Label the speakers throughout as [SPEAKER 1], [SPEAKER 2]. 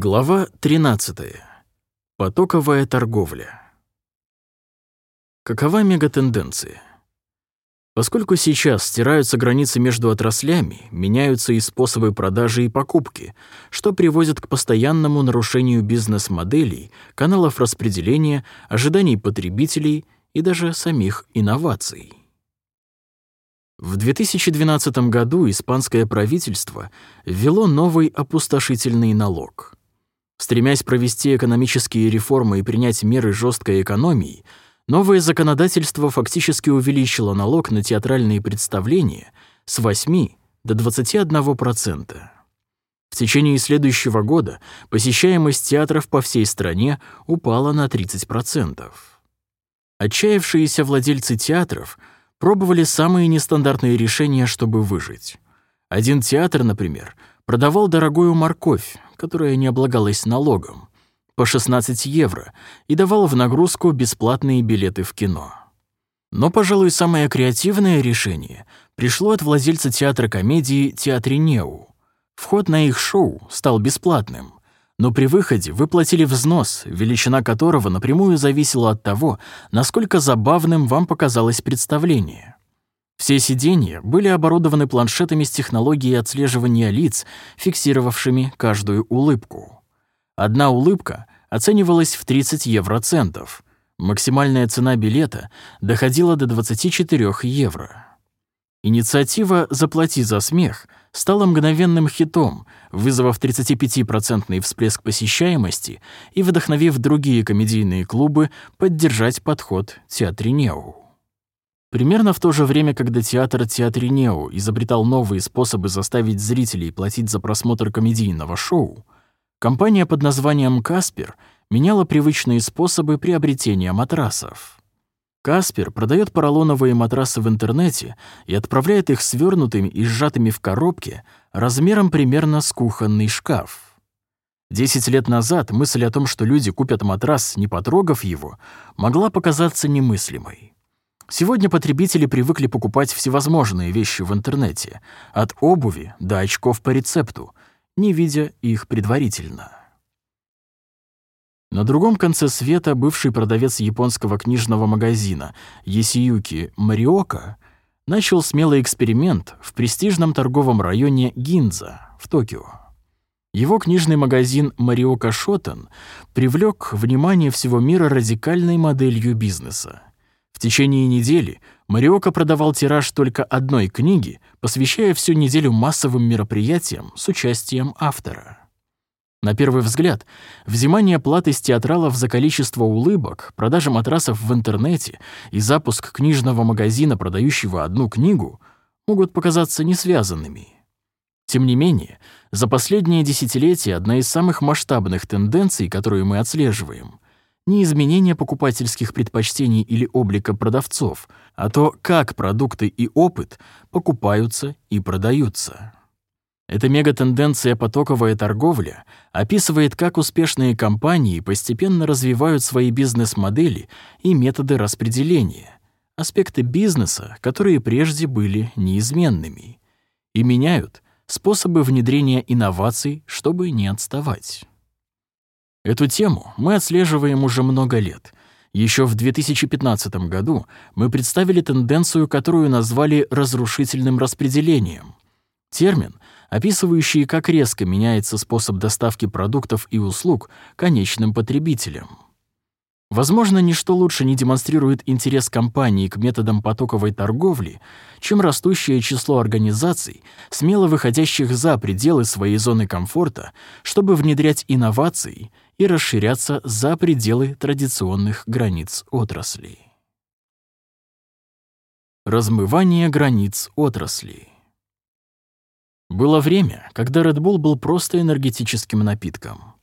[SPEAKER 1] Глава 13. Потоковая торговля. Какова мегатенденция? Поскольку сейчас стираются границы между отраслями, меняются и способы продажи и покупки, что приводит к постоянному нарушению бизнес-моделей, каналов распределения, ожиданий потребителей и даже самих инноваций. В 2012 году испанское правительство ввело новый опустошительный налог — Стремясь провести экономические реформы и принять меры жесткой экономии, новое законодательство фактически увеличило налог на театральные представления с 8 до 21%. В течение следующего года посещаемость театров по всей стране упала на 30%. Отчаявшиеся владельцы театров пробовали самые нестандартные решения, чтобы выжить. Один театр, например, продавал дорогую морковь, которая не облагалась налогом, по 16 евро и давал в нагрузку бесплатные билеты в кино. Но, пожалуй, самое креативное решение пришло от владельца театра комедии «Театре Неу». Вход на их шоу стал бесплатным, но при выходе вы платили взнос, величина которого напрямую зависела от того, насколько забавным вам показалось представление. Все сиденья были оборудованы планшетами с технологией отслеживания лиц, фиксировавшими каждую улыбку. Одна улыбка оценивалась в 30 евроцентов. Максимальная цена билета доходила до 24 евро. Инициатива «Заплати за смех» стала мгновенным хитом, вызвав 35-процентный всплеск посещаемости и вдохновив другие комедийные клубы поддержать подход Театринеу. Примерно в то же время, когда театр Театринео изобретал новые способы заставить зрителей платить за просмотр комедийного шоу, компания под названием «Каспер» меняла привычные способы приобретения матрасов. Каспер продает поролоновые матрасы в интернете и отправляет их свернутыми и сжатыми в коробке размером примерно с кухонный шкаф. Десять лет назад мысль о том, что люди купят матрас, не потрогав его, могла показаться немыслимой. Сегодня потребители привыкли покупать всевозможные вещи в интернете, от обуви до очков по рецепту, не видя их предварительно. На другом конце света бывший продавец японского книжного магазина Есиюки Мариока начал смелый эксперимент в престижном торговом районе Гинза в Токио. Его книжный магазин Мариока Шотен привлек внимание всего мира радикальной моделью бизнеса. В течение недели Мариока продавал тираж только одной книги, посвящая всю неделю массовым мероприятиям с участием автора. На первый взгляд, взимание платы с театралов за количество улыбок, продажа матрасов в интернете и запуск книжного магазина, продающего одну книгу, могут показаться несвязанными. Тем не менее, за последние десятилетия одна из самых масштабных тенденций, которую мы отслеживаем — не изменение покупательских предпочтений или облика продавцов, а то, как продукты и опыт покупаются и продаются. Эта мегатенденция потоковая торговля описывает, как успешные компании постепенно развивают свои бизнес-модели и методы распределения, аспекты бизнеса, которые прежде были неизменными, и меняют способы внедрения инноваций, чтобы не отставать. Эту тему мы отслеживаем уже много лет. Еще в 2015 году мы представили тенденцию, которую назвали разрушительным распределением. Термин, описывающий, как резко меняется способ доставки продуктов и услуг конечным потребителям. Возможно, ничто лучше не демонстрирует интерес компании к методам потоковой торговли, чем растущее число организаций, смело выходящих за пределы своей зоны комфорта, чтобы внедрять инновации и расширяться за пределы традиционных границ отраслей. Размывание границ отраслей. Было время, когда Red Bull был просто энергетическим напитком.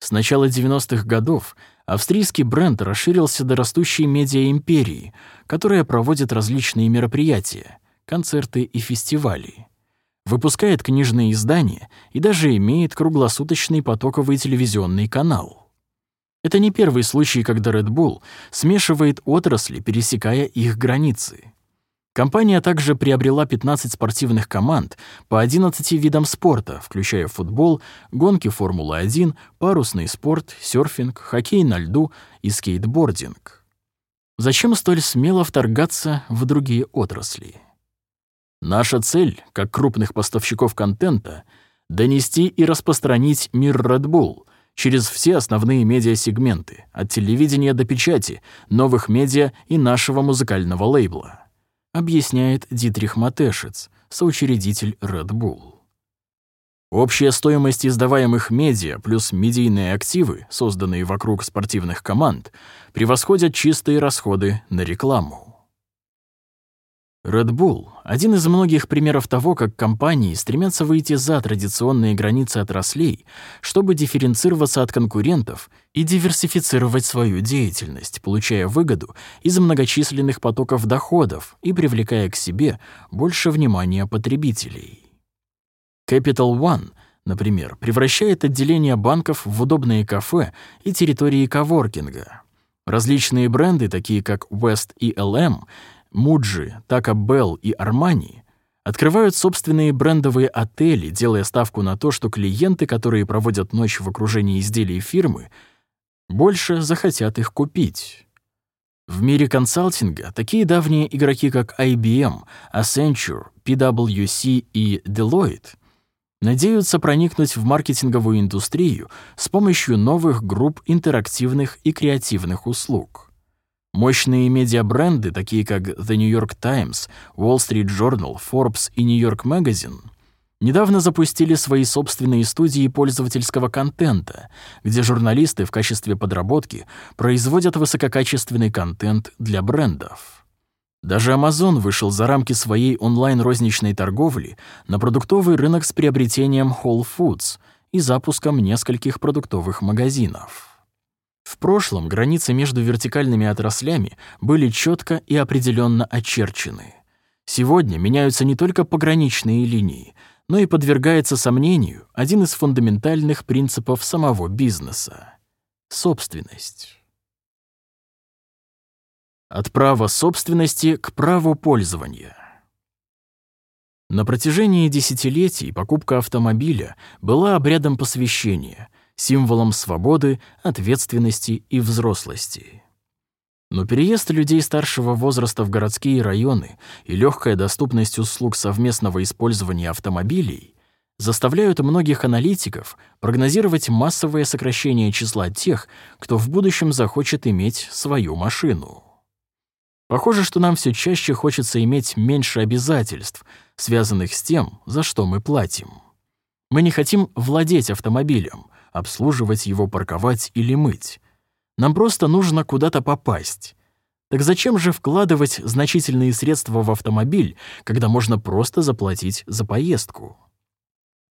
[SPEAKER 1] С начала 90-х годов австрийский бренд расширился до растущей медиа-империи, которая проводит различные мероприятия, концерты и фестивали выпускает книжные издания и даже имеет круглосуточный потоковый телевизионный канал. Это не первый случай, когда Red Bull смешивает отрасли, пересекая их границы. Компания также приобрела 15 спортивных команд по 11 видам спорта, включая футбол, гонки Формулы-1, парусный спорт, серфинг, хоккей на льду и скейтбординг. Зачем столь смело вторгаться в другие отрасли? Наша цель, как крупных поставщиков контента, донести и распространить мир Red Bull через все основные медиасегменты, от телевидения до печати, новых медиа и нашего музыкального лейбла объясняет Дитрих Матешец, соучредитель Red Bull. Общая стоимость издаваемых медиа плюс медийные активы, созданные вокруг спортивных команд, превосходят чистые расходы на рекламу. Red Bull — один из многих примеров того, как компании стремятся выйти за традиционные границы отраслей, чтобы дифференцироваться от конкурентов и диверсифицировать свою деятельность, получая выгоду из многочисленных потоков доходов и привлекая к себе больше внимания потребителей. Capital One, например, превращает отделения банков в удобные кафе и территории коворкинга. Различные бренды, такие как West и LM, Муджи, Тако Белл и Армани открывают собственные брендовые отели, делая ставку на то, что клиенты, которые проводят ночь в окружении изделий фирмы, больше захотят их купить. В мире консалтинга такие давние игроки, как IBM, Accenture, PwC и Deloitte надеются проникнуть в маркетинговую индустрию с помощью новых групп интерактивных и креативных услуг. Мощные медиабренды, такие как The New York Times, Wall Street Journal, Forbes и New York Magazine, недавно запустили свои собственные студии пользовательского контента, где журналисты в качестве подработки производят высококачественный контент для брендов. Даже Amazon вышел за рамки своей онлайн-розничной торговли на продуктовый рынок с приобретением Whole Foods и запуском нескольких продуктовых магазинов. В прошлом границы между вертикальными отраслями были четко и определенно очерчены. Сегодня меняются не только пограничные линии, но и подвергается сомнению один из фундаментальных принципов самого бизнеса — собственность. От права собственности к праву пользования. На протяжении десятилетий покупка автомобиля была обрядом посвящения — символом свободы, ответственности и взрослости. Но переезд людей старшего возраста в городские районы и легкая доступность услуг совместного использования автомобилей заставляют многих аналитиков прогнозировать массовое сокращение числа тех, кто в будущем захочет иметь свою машину. Похоже, что нам все чаще хочется иметь меньше обязательств, связанных с тем, за что мы платим. Мы не хотим владеть автомобилем, обслуживать его, парковать или мыть. Нам просто нужно куда-то попасть. Так зачем же вкладывать значительные средства в автомобиль, когда можно просто заплатить за поездку?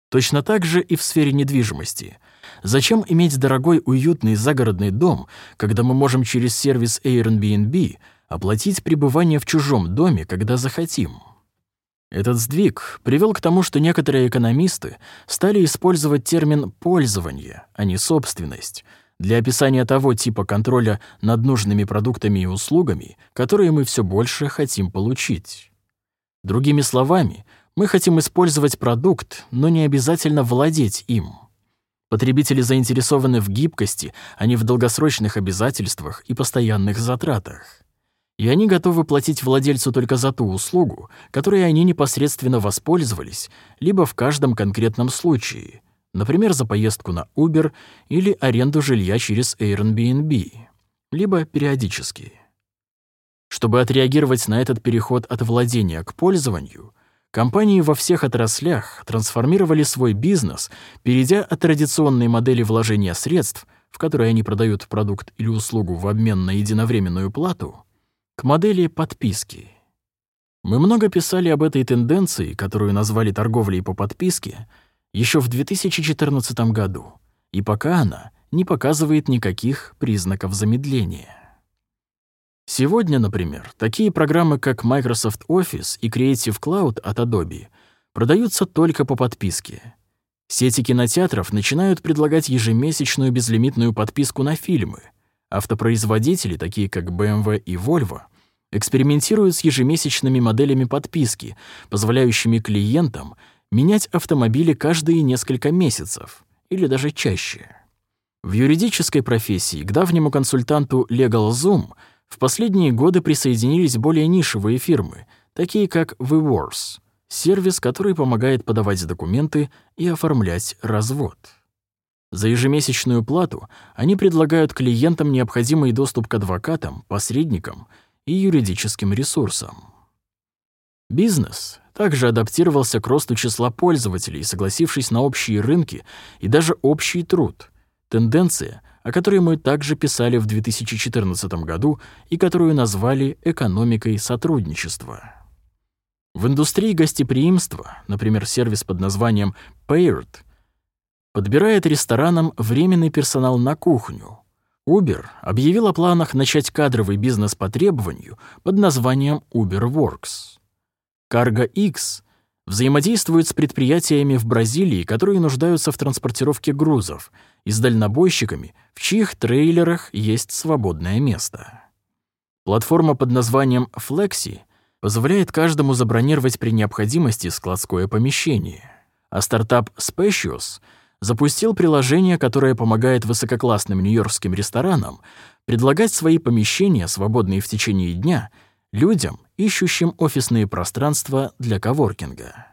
[SPEAKER 1] Точно так же и в сфере недвижимости. Зачем иметь дорогой уютный загородный дом, когда мы можем через сервис Airbnb оплатить пребывание в чужом доме, когда захотим? Этот сдвиг привел к тому, что некоторые экономисты стали использовать термин «пользование», а не «собственность», для описания того типа контроля над нужными продуктами и услугами, которые мы все больше хотим получить. Другими словами, мы хотим использовать продукт, но не обязательно владеть им. Потребители заинтересованы в гибкости, а не в долгосрочных обязательствах и постоянных затратах и они готовы платить владельцу только за ту услугу, которой они непосредственно воспользовались, либо в каждом конкретном случае, например, за поездку на Uber или аренду жилья через Airbnb, либо периодически. Чтобы отреагировать на этот переход от владения к пользованию, компании во всех отраслях трансформировали свой бизнес, перейдя от традиционной модели вложения средств, в которой они продают продукт или услугу в обмен на единовременную плату, к модели подписки. Мы много писали об этой тенденции, которую назвали торговлей по подписке, еще в 2014 году, и пока она не показывает никаких признаков замедления. Сегодня, например, такие программы, как Microsoft Office и Creative Cloud от Adobe продаются только по подписке. Сети кинотеатров начинают предлагать ежемесячную безлимитную подписку на фильмы — Автопроизводители, такие как BMW и Volvo, экспериментируют с ежемесячными моделями подписки, позволяющими клиентам менять автомобили каждые несколько месяцев или даже чаще. В юридической профессии к давнему консультанту LegalZoom в последние годы присоединились более нишевые фирмы, такие как WeWorse, сервис, который помогает подавать документы и оформлять развод. За ежемесячную плату они предлагают клиентам необходимый доступ к адвокатам, посредникам и юридическим ресурсам. Бизнес также адаптировался к росту числа пользователей, согласившись на общие рынки и даже общий труд. Тенденция, о которой мы также писали в 2014 году и которую назвали экономикой сотрудничества. В индустрии гостеприимства, например, сервис под названием Paired, подбирает ресторанам временный персонал на кухню. Uber объявил о планах начать кадровый бизнес по требованию под названием UberWorks. Cargo X взаимодействует с предприятиями в Бразилии, которые нуждаются в транспортировке грузов, и с дальнобойщиками, в чьих трейлерах есть свободное место. Платформа под названием Flexi позволяет каждому забронировать при необходимости складское помещение, а стартап Spacious запустил приложение, которое помогает высококлассным нью-йоркским ресторанам предлагать свои помещения, свободные в течение дня, людям, ищущим офисные пространства для коворкинга.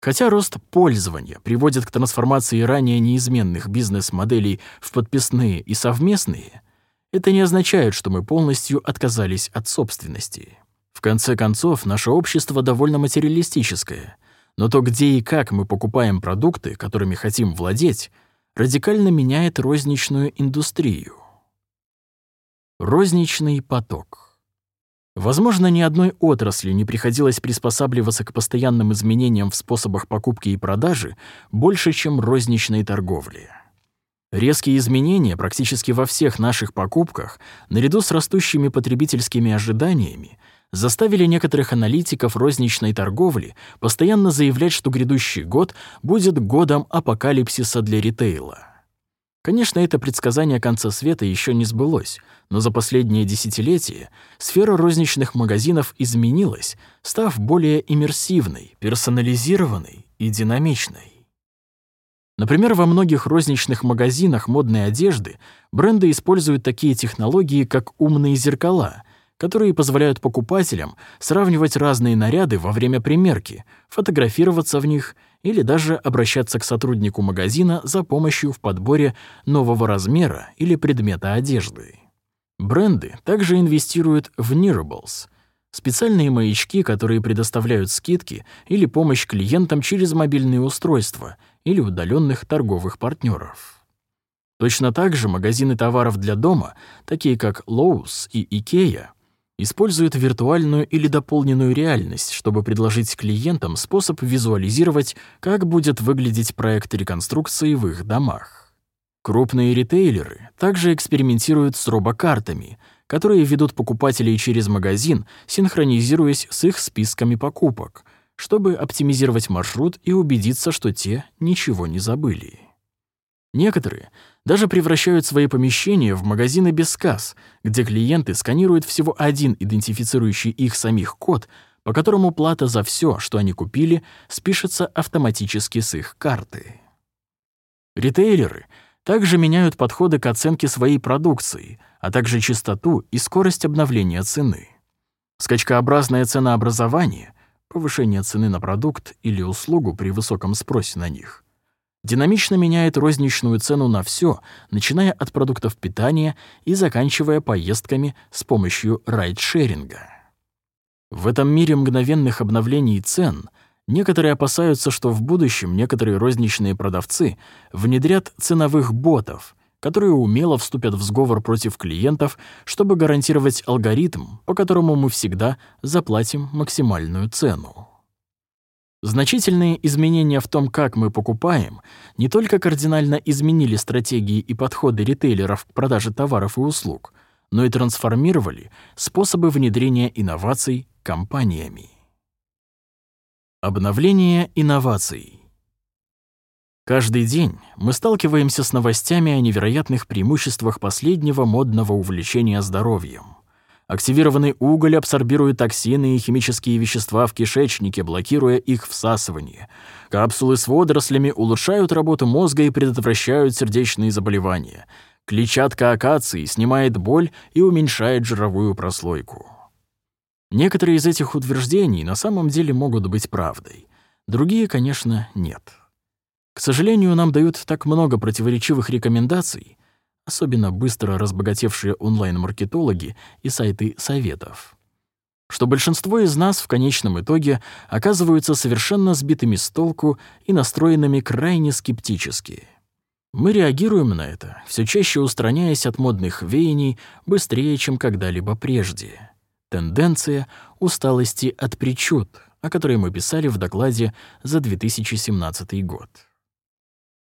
[SPEAKER 1] Хотя рост пользования приводит к трансформации ранее неизменных бизнес-моделей в подписные и совместные, это не означает, что мы полностью отказались от собственности. В конце концов, наше общество довольно материалистическое, но то, где и как мы покупаем продукты, которыми хотим владеть, радикально меняет розничную индустрию. Розничный поток. Возможно, ни одной отрасли не приходилось приспосабливаться к постоянным изменениям в способах покупки и продажи больше, чем розничной торговли. Резкие изменения практически во всех наших покупках, наряду с растущими потребительскими ожиданиями, заставили некоторых аналитиков розничной торговли постоянно заявлять, что грядущий год будет годом апокалипсиса для ритейла. Конечно, это предсказание конца света еще не сбылось, но за последние десятилетия сфера розничных магазинов изменилась, став более иммерсивной, персонализированной и динамичной. Например, во многих розничных магазинах модной одежды бренды используют такие технологии, как умные зеркала, которые позволяют покупателям сравнивать разные наряды во время примерки, фотографироваться в них — или даже обращаться к сотруднику магазина за помощью в подборе нового размера или предмета одежды. Бренды также инвестируют в Nearables — специальные маячки, которые предоставляют скидки или помощь клиентам через мобильные устройства или удаленных торговых партнеров. Точно так же магазины товаров для дома, такие как Lowe's и IKEA — используют виртуальную или дополненную реальность, чтобы предложить клиентам способ визуализировать, как будет выглядеть проект реконструкции в их домах. Крупные ритейлеры также экспериментируют с робокартами, которые ведут покупателей через магазин, синхронизируясь с их списками покупок, чтобы оптимизировать маршрут и убедиться, что те ничего не забыли. Некоторые даже превращают свои помещения в магазины без касс, где клиенты сканируют всего один идентифицирующий их самих код, по которому плата за все, что они купили, спишется автоматически с их карты. Ритейлеры также меняют подходы к оценке своей продукции, а также частоту и скорость обновления цены. Скачкообразное ценообразование, повышение цены на продукт или услугу при высоком спросе на них, динамично меняет розничную цену на все, начиная от продуктов питания и заканчивая поездками с помощью райдшеринга. В этом мире мгновенных обновлений цен некоторые опасаются, что в будущем некоторые розничные продавцы внедрят ценовых ботов, которые умело вступят в сговор против клиентов, чтобы гарантировать алгоритм, по которому мы всегда заплатим максимальную цену. Значительные изменения в том, как мы покупаем, не только кардинально изменили стратегии и подходы ритейлеров к продаже товаров и услуг, но и трансформировали способы внедрения инноваций компаниями. Обновление инноваций. Каждый день мы сталкиваемся с новостями о невероятных преимуществах последнего модного увлечения здоровьем — Активированный уголь абсорбирует токсины и химические вещества в кишечнике, блокируя их всасывание. Капсулы с водорослями улучшают работу мозга и предотвращают сердечные заболевания. Клетчатка акации снимает боль и уменьшает жировую прослойку. Некоторые из этих утверждений на самом деле могут быть правдой. Другие, конечно, нет. К сожалению, нам дают так много противоречивых рекомендаций, особенно быстро разбогатевшие онлайн-маркетологи и сайты советов, что большинство из нас в конечном итоге оказываются совершенно сбитыми с толку и настроенными крайне скептически. Мы реагируем на это, все чаще устраняясь от модных веяний быстрее, чем когда-либо прежде. Тенденция усталости от причуд, о которой мы писали в докладе за 2017 год.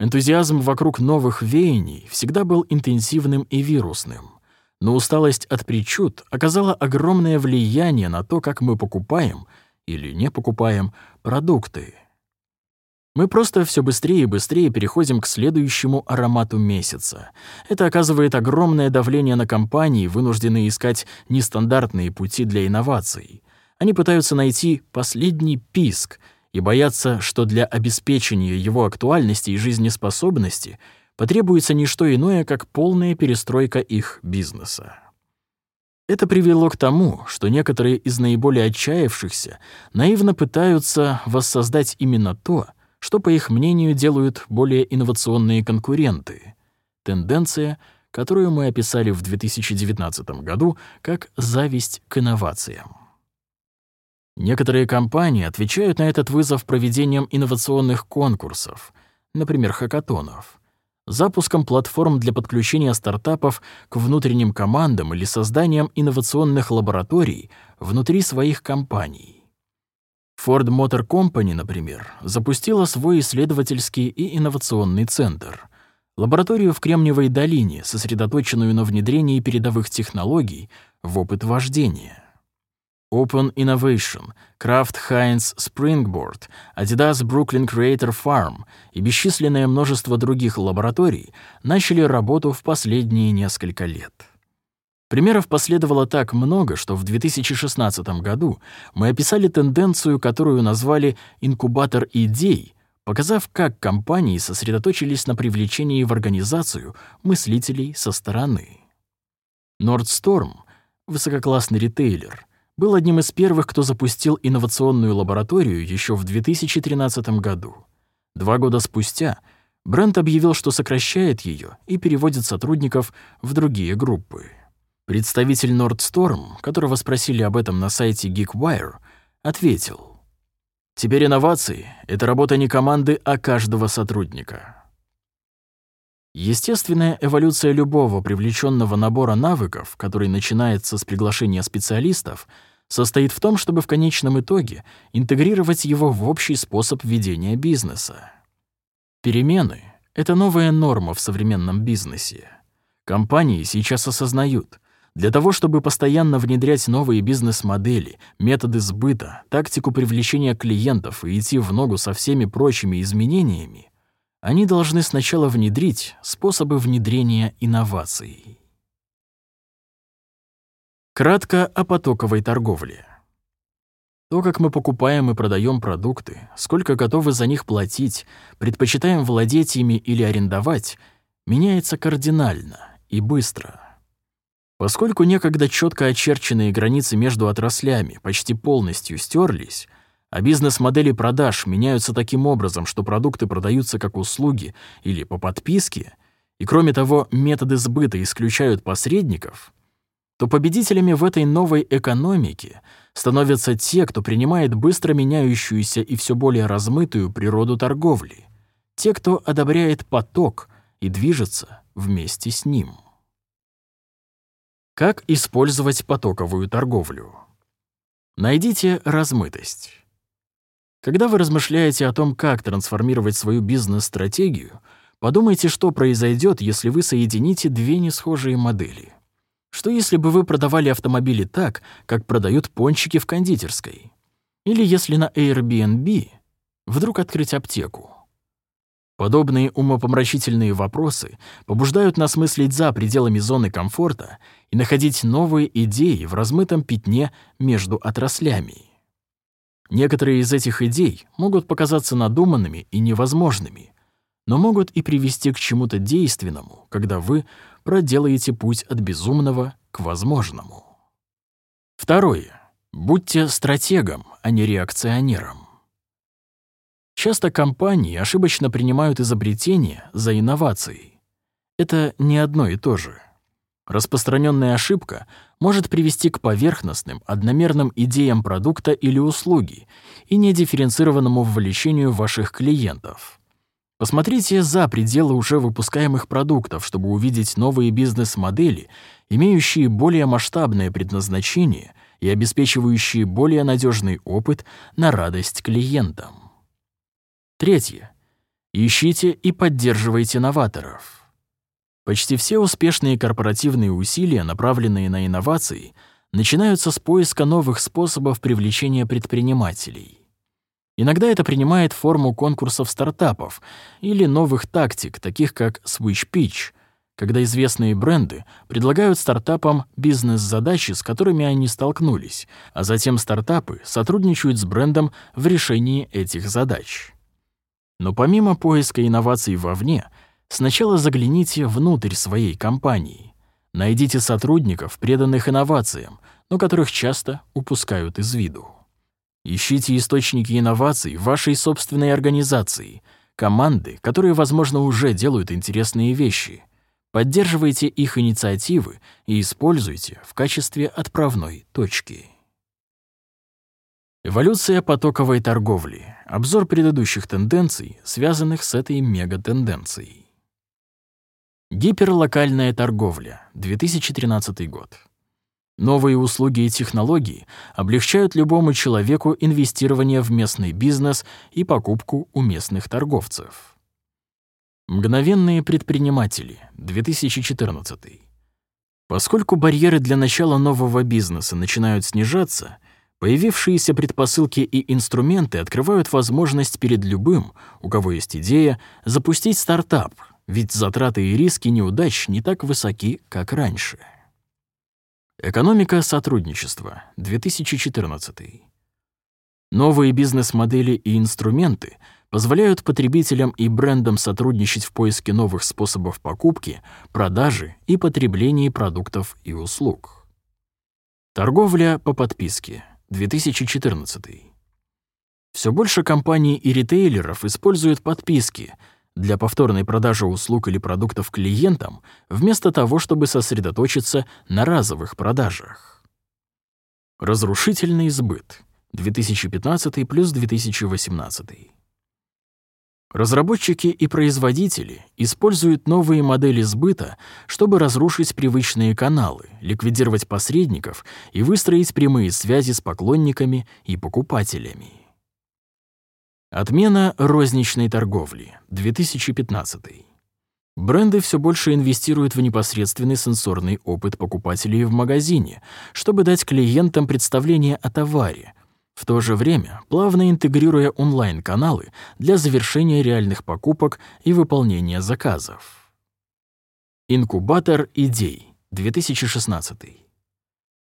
[SPEAKER 1] Энтузиазм вокруг новых веяний всегда был интенсивным и вирусным, но усталость от причуд оказала огромное влияние на то, как мы покупаем или не покупаем продукты. Мы просто все быстрее и быстрее переходим к следующему аромату месяца. Это оказывает огромное давление на компании, вынужденные искать нестандартные пути для инноваций. Они пытаются найти последний писк — и боятся, что для обеспечения его актуальности и жизнеспособности потребуется не что иное, как полная перестройка их бизнеса. Это привело к тому, что некоторые из наиболее отчаявшихся наивно пытаются воссоздать именно то, что, по их мнению, делают более инновационные конкуренты. Тенденция, которую мы описали в 2019 году как «зависть к инновациям». Некоторые компании отвечают на этот вызов проведением инновационных конкурсов, например, хакатонов, запуском платформ для подключения стартапов к внутренним командам или созданием инновационных лабораторий внутри своих компаний. Ford Motor Company, например, запустила свой исследовательский и инновационный центр, лабораторию в Кремниевой долине, сосредоточенную на внедрении передовых технологий в опыт вождения. Open Innovation, Kraft Heinz Springboard, Adidas Brooklyn Creator Farm и бесчисленное множество других лабораторий начали работу в последние несколько лет. Примеров последовало так много, что в 2016 году мы описали тенденцию, которую назвали «инкубатор идей», показав, как компании сосредоточились на привлечении в организацию мыслителей со стороны. Nordstrom — высококлассный ритейлер — был одним из первых, кто запустил инновационную лабораторию еще в 2013 году. Два года спустя бренд объявил, что сокращает ее и переводит сотрудников в другие группы. Представитель Nordstorm, которого спросили об этом на сайте GeekWire, ответил, «Теперь инновации — это работа не команды, а каждого сотрудника». Естественная эволюция любого привлеченного набора навыков, который начинается с приглашения специалистов — состоит в том, чтобы в конечном итоге интегрировать его в общий способ ведения бизнеса. Перемены — это новая норма в современном бизнесе. Компании сейчас осознают, для того, чтобы постоянно внедрять новые бизнес-модели, методы сбыта, тактику привлечения клиентов и идти в ногу со всеми прочими изменениями, они должны сначала внедрить способы внедрения инноваций. Кратко о потоковой торговле. То, как мы покупаем и продаем продукты, сколько готовы за них платить, предпочитаем владеть ими или арендовать, меняется кардинально и быстро. Поскольку некогда четко очерченные границы между отраслями почти полностью стерлись, а бизнес-модели продаж меняются таким образом, что продукты продаются как услуги или по подписке, и кроме того, методы сбыта исключают посредников — то победителями в этой новой экономике становятся те, кто принимает быстро меняющуюся и все более размытую природу торговли, те, кто одобряет поток и движется вместе с ним. Как использовать потоковую торговлю? Найдите размытость. Когда вы размышляете о том, как трансформировать свою бизнес-стратегию, подумайте, что произойдет, если вы соедините две несхожие модели — что если бы вы продавали автомобили так, как продают пончики в кондитерской? Или если на Airbnb вдруг открыть аптеку? Подобные умопомрачительные вопросы побуждают нас мыслить за пределами зоны комфорта и находить новые идеи в размытом пятне между отраслями. Некоторые из этих идей могут показаться надуманными и невозможными, но могут и привести к чему-то действенному, когда вы проделаете путь от безумного к возможному. Второе. Будьте стратегом, а не реакционером. Часто компании ошибочно принимают изобретения за инновации. Это не одно и то же. Распространенная ошибка может привести к поверхностным, одномерным идеям продукта или услуги и недифференцированному вовлечению ваших клиентов. Посмотрите за пределы уже выпускаемых продуктов, чтобы увидеть новые бизнес-модели, имеющие более масштабное предназначение и обеспечивающие более надежный опыт на радость клиентам. Третье. Ищите и поддерживайте новаторов. Почти все успешные корпоративные усилия, направленные на инновации, начинаются с поиска новых способов привлечения предпринимателей. Иногда это принимает форму конкурсов стартапов или новых тактик, таких как Switch Pitch, когда известные бренды предлагают стартапам бизнес-задачи, с которыми они столкнулись, а затем стартапы сотрудничают с брендом в решении этих задач. Но помимо поиска инноваций вовне, сначала загляните внутрь своей компании. Найдите сотрудников, преданных инновациям, но которых часто упускают из виду. Ищите источники инноваций в вашей собственной организации, команды, которые, возможно, уже делают интересные вещи. Поддерживайте их инициативы и используйте в качестве отправной точки. Эволюция потоковой торговли. Обзор предыдущих тенденций, связанных с этой мегатенденцией. Гиперлокальная торговля. 2013 год. Новые услуги и технологии облегчают любому человеку инвестирование в местный бизнес и покупку у местных торговцев. Мгновенные предприниматели, 2014. Поскольку барьеры для начала нового бизнеса начинают снижаться, появившиеся предпосылки и инструменты открывают возможность перед любым, у кого есть идея, запустить стартап, ведь затраты и риски неудач не так высоки, как раньше. Экономика сотрудничества, 2014. Новые бизнес-модели и инструменты позволяют потребителям и брендам сотрудничать в поиске новых способов покупки, продажи и потребления продуктов и услуг. Торговля по подписке, 2014. Все больше компаний и ритейлеров используют подписки — для повторной продажи услуг или продуктов клиентам, вместо того, чтобы сосредоточиться на разовых продажах. Разрушительный сбыт. 2015 плюс 2018. Разработчики и производители используют новые модели сбыта, чтобы разрушить привычные каналы, ликвидировать посредников и выстроить прямые связи с поклонниками и покупателями. Отмена розничной торговли. 2015. Бренды все больше инвестируют в непосредственный сенсорный опыт покупателей в магазине, чтобы дать клиентам представление о товаре, в то же время плавно интегрируя онлайн-каналы для завершения реальных покупок и выполнения заказов. Инкубатор идей. 2016.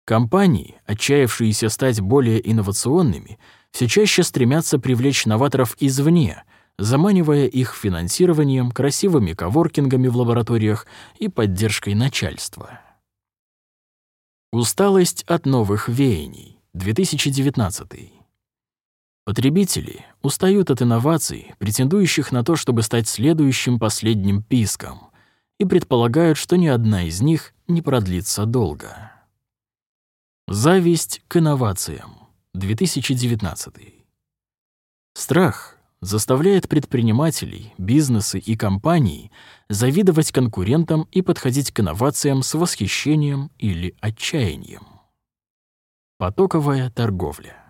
[SPEAKER 1] Компании, отчаявшиеся стать более инновационными, все чаще стремятся привлечь новаторов извне, заманивая их финансированием, красивыми коворкингами в лабораториях и поддержкой начальства. Усталость от новых веяний. 2019. Потребители устают от инноваций, претендующих на то, чтобы стать следующим последним писком, и предполагают, что ни одна из них не продлится долго. Зависть к инновациям. 2019. Страх заставляет предпринимателей, бизнесы и компании завидовать конкурентам и подходить к инновациям с восхищением или отчаянием. Потоковая торговля.